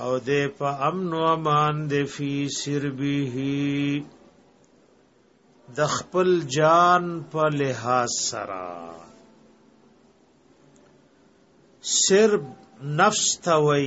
او دې په امن و امان دې فی سربه د خپل جان په لحاظ سره سرب نفس توي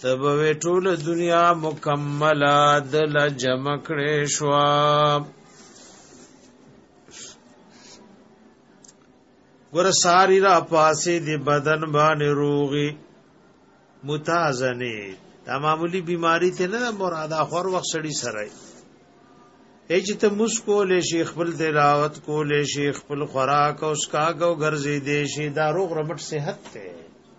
تبوی ټول دنیا مکملا دل جمع کړې شو ګور ساری را پاسې دی بدن باندې روغي متازنه دا معمولی بیماری ته نه مراد اخر وخت سړی سره هیڅ ته مسکول شي خپل تلاوت کول شي خپل خوراک او سکاګو ګرځي دي شي دا روغ رمټ صحت ته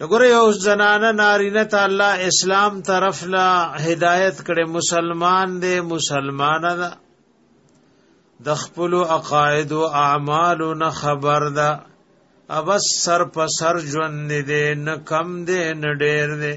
نګوره یو زنانه نارینه ته الله اسلام طرف لا هدایت کړي مسلمان دی مسلمانه ده د خپل عقاید او اعمال نه خبر ده ابس سر په سر ژوند دی نه کم دی نه ډیر دی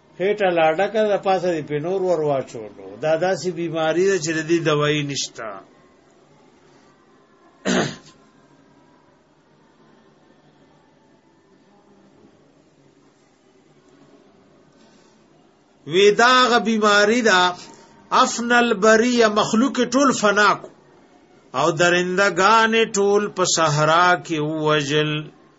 خېټه لا ډکه ده پاسه دې په نور ور واچولو دا داسې بیماری ده چې د دې دوایي نشته وی داغه بیماری دا افن البری مخلوق ټول فنا کو او درندگان ټول په صحرا کې وجل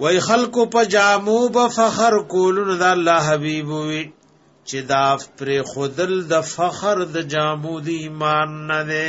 وای خلکو په جامو به فخر کولون د الله حبیب وی چې دا پر خودل د فخر د جامو د ایمان نه ده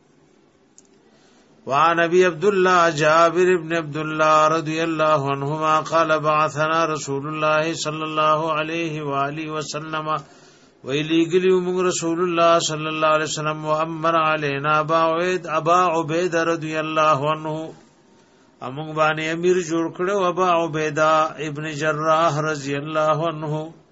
وعن ابي عبد الله جابر بن عبد الله رضي الله عنهما قال بعثنا رسول الله صلى الله عليه واله وسلم ویلی گلیو موږ رسول الله صلی الله علیه وسلم وامر علینا باوید ابا عبید رضی الله عنه امون باندې امیر جوړ کړو ابا عبیدا ابن جراح رضی الله عنه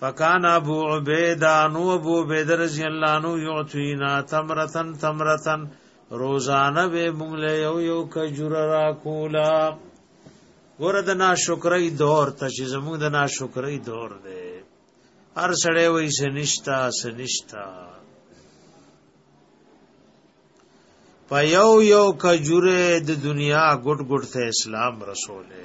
فکان ابو عبیدہ نو ابو عبیدہ رضی اللہ عنہ یعطینا تمرتن تمرتن روزانه به مونږ له یو یو کجور را کولا ګور د ناشکرۍ دور ته چې زموږ د ناشکرۍ دور دی هر سړی وای سنشتا سنشتا په یو یو کجوره د دنیا ګډ ګډ ته اسلام رسوله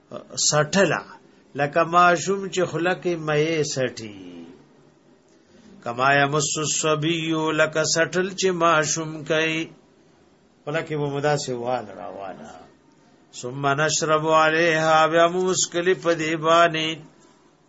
سټلا لکه ماشوم چې خلک مې سټي کما یمس الصبی لکه سټل چې ماشوم کوي خلک به مدا سي وال راواله ثم نشرب عليها بیا مسکلی په دی باندې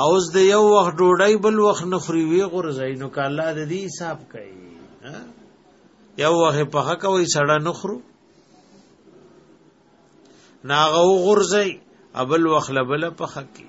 او اوس د یو وخت ډوډۍ بل وخت نه خوري وی غورځي نو کاله د دې حساب کوي یو وخت په حق وي سړه نه خورو ناغه غورځي ابل وخت لبل په حق کې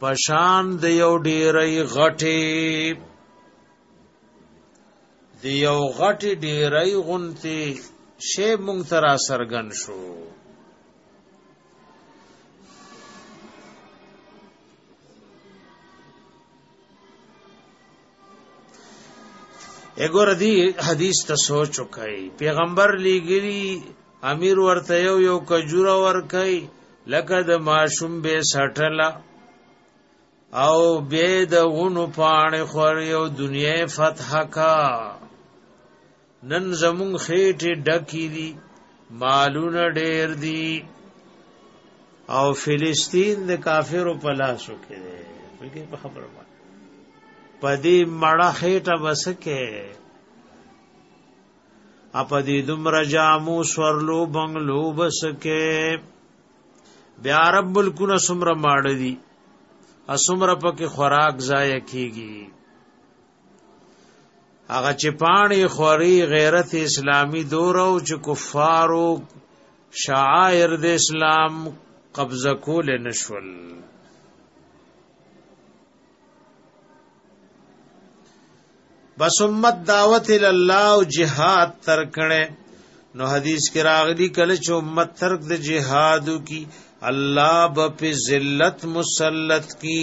پشان د یو ډیرې غټې د یو غټې ډیرې غونتی شی مونږ تر سرګن شو اګور دی حدیث ته سوچ وکای پیغمبر لګری امیر ورته یو یو کجوره ورکای لکه د ماشوم به سټلا او به د غونو پانه خور یو دنیا فتح کا نن زمون خېټه ډکی دي مالونه ډېر دي او فلسطین د کافرو په لاس کې دی بلکې په خبره باندې پدې مړه خېټه بسکه اپدې دمر جامو سورلو بنگلو بسکه بیا رب ملکونه سمره ماړ دي اسمره پکې خوراک ضایع کیږي هغه چې پانی خوري غیرت اسلامی دور او چې کفارو شعائر د اسلام قبضه کول نشول بس امت دعوت الله او جهاد تر کړه نو حدیث کې راغلی کله چې امت ترک د جهادو کی الله به په ذلت مسلط کی